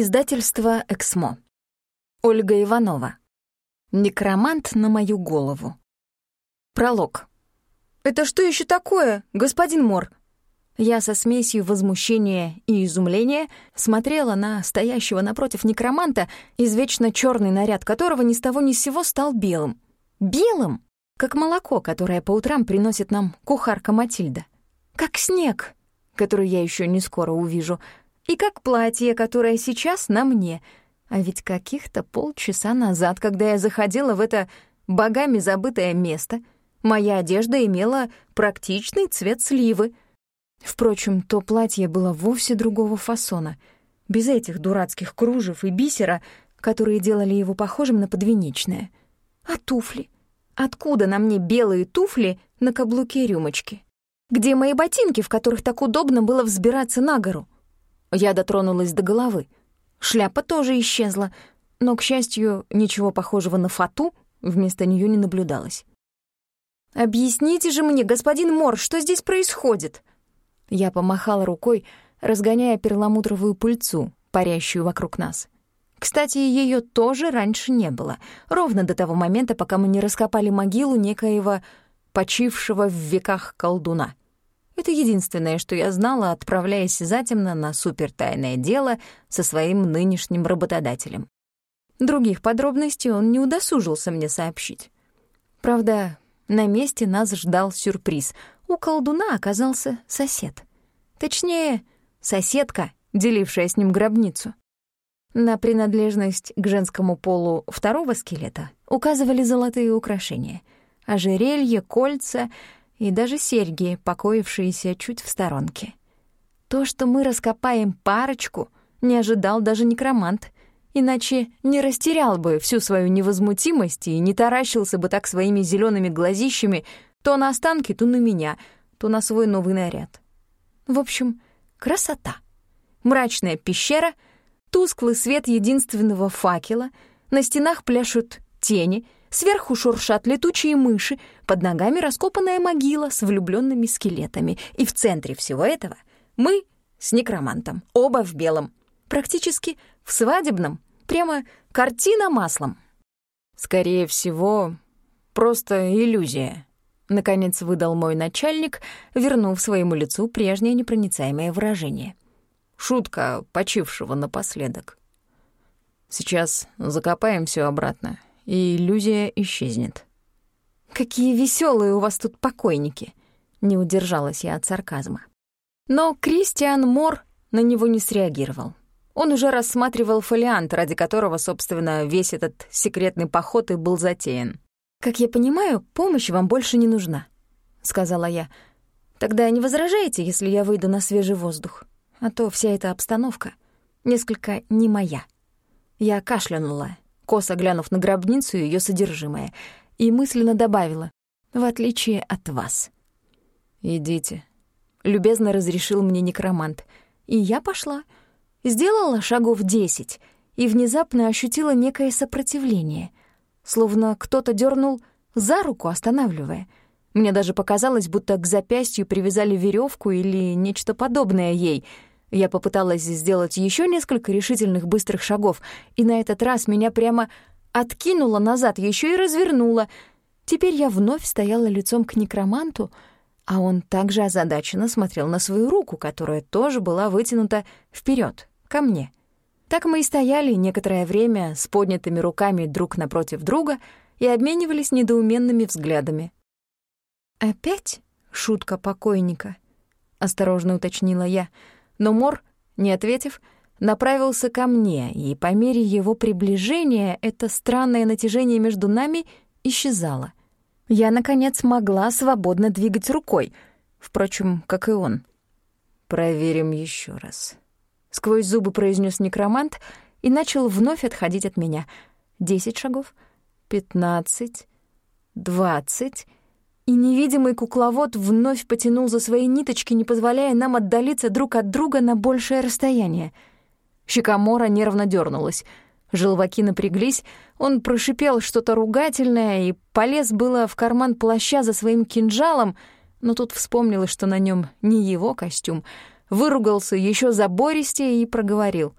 Издательство «Эксмо». Ольга Иванова. Некромант на мою голову. Пролог. «Это что еще такое, господин Мор?» Я со смесью возмущения и изумления смотрела на стоящего напротив некроманта, извечно черный наряд которого ни с того ни с сего стал белым. Белым! Как молоко, которое по утрам приносит нам кухарка Матильда. Как снег, который я еще не скоро увижу — и как платье, которое сейчас на мне. А ведь каких-то полчаса назад, когда я заходила в это богами забытое место, моя одежда имела практичный цвет сливы. Впрочем, то платье было вовсе другого фасона, без этих дурацких кружев и бисера, которые делали его похожим на подвенечное. А туфли? Откуда на мне белые туфли на каблуке рюмочки? Где мои ботинки, в которых так удобно было взбираться на гору? Я дотронулась до головы. Шляпа тоже исчезла, но, к счастью, ничего похожего на фату вместо нее не наблюдалось. «Объясните же мне, господин Мор, что здесь происходит?» Я помахала рукой, разгоняя перламутровую пыльцу, парящую вокруг нас. Кстати, ее тоже раньше не было, ровно до того момента, пока мы не раскопали могилу некоего почившего в веках колдуна. Это единственное, что я знала, отправляясь затемно на супертайное дело со своим нынешним работодателем. Других подробностей он не удосужился мне сообщить. Правда, на месте нас ждал сюрприз. У колдуна оказался сосед. Точнее, соседка, делившая с ним гробницу. На принадлежность к женскому полу второго скелета указывали золотые украшения — ожерелье, кольца — и даже серьги, покоившиеся чуть в сторонке. То, что мы раскопаем парочку, не ожидал даже некромант, иначе не растерял бы всю свою невозмутимость и не таращился бы так своими зелеными глазищами то на останки, то на меня, то на свой новый наряд. В общем, красота. Мрачная пещера, тусклый свет единственного факела, на стенах пляшут тени — Сверху шуршат летучие мыши, под ногами раскопанная могила с влюбленными скелетами. И в центре всего этого мы с некромантом, оба в белом. Практически в свадебном, прямо картина маслом. Скорее всего, просто иллюзия. Наконец выдал мой начальник, вернув своему лицу прежнее непроницаемое выражение. Шутка почившего напоследок. Сейчас закопаем все обратно и иллюзия исчезнет. «Какие веселые у вас тут покойники!» — не удержалась я от сарказма. Но Кристиан Мор на него не среагировал. Он уже рассматривал фолиант, ради которого, собственно, весь этот секретный поход и был затеян. «Как я понимаю, помощь вам больше не нужна», — сказала я. «Тогда не возражаете, если я выйду на свежий воздух? А то вся эта обстановка несколько не моя». Я кашлянула, косо глянув на гробницу и её содержимое, и мысленно добавила «в отличие от вас». «Идите», — любезно разрешил мне некромант. И я пошла. Сделала шагов десять и внезапно ощутила некое сопротивление, словно кто-то дернул за руку, останавливая. Мне даже показалось, будто к запястью привязали веревку или нечто подобное ей — я попыталась сделать еще несколько решительных быстрых шагов, и на этот раз меня прямо откинуло назад, еще и развернуло. Теперь я вновь стояла лицом к некроманту, а он также озадаченно смотрел на свою руку, которая тоже была вытянута вперед, ко мне. Так мы и стояли некоторое время с поднятыми руками друг напротив друга и обменивались недоуменными взглядами. «Опять шутка покойника?» — осторожно уточнила я — но Мор, не ответив, направился ко мне, и по мере его приближения это странное натяжение между нами исчезало. Я, наконец, могла свободно двигать рукой, впрочем, как и он. «Проверим еще раз», — сквозь зубы произнес некромант и начал вновь отходить от меня. Десять шагов, пятнадцать, двадцать и невидимый кукловод вновь потянул за свои ниточки, не позволяя нам отдалиться друг от друга на большее расстояние. Щекомора нервно дернулась. Желваки напряглись, он прошипел что-то ругательное и полез было в карман плаща за своим кинжалом, но тут вспомнилось, что на нем не его костюм, выругался еще забористее и проговорил.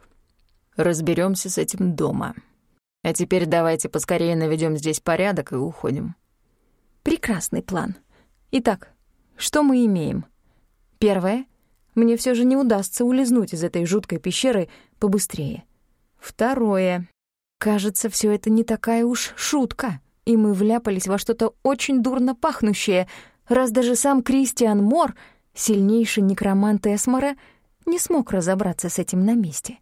Разберемся с этим дома. А теперь давайте поскорее наведем здесь порядок и уходим. Прекрасный план. Итак, что мы имеем? Первое. Мне все же не удастся улизнуть из этой жуткой пещеры побыстрее. Второе. Кажется, все это не такая уж шутка, и мы вляпались во что-то очень дурно пахнущее, раз даже сам Кристиан Мор, сильнейший некромант Эсмора, не смог разобраться с этим на месте.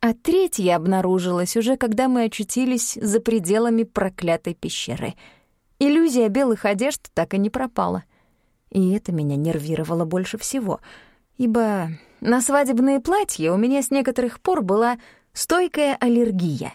А третье обнаружилось уже, когда мы очутились за пределами проклятой пещеры. Иллюзия белых одежд так и не пропала. И это меня нервировало больше всего, ибо на свадебные платья у меня с некоторых пор была стойкая аллергия.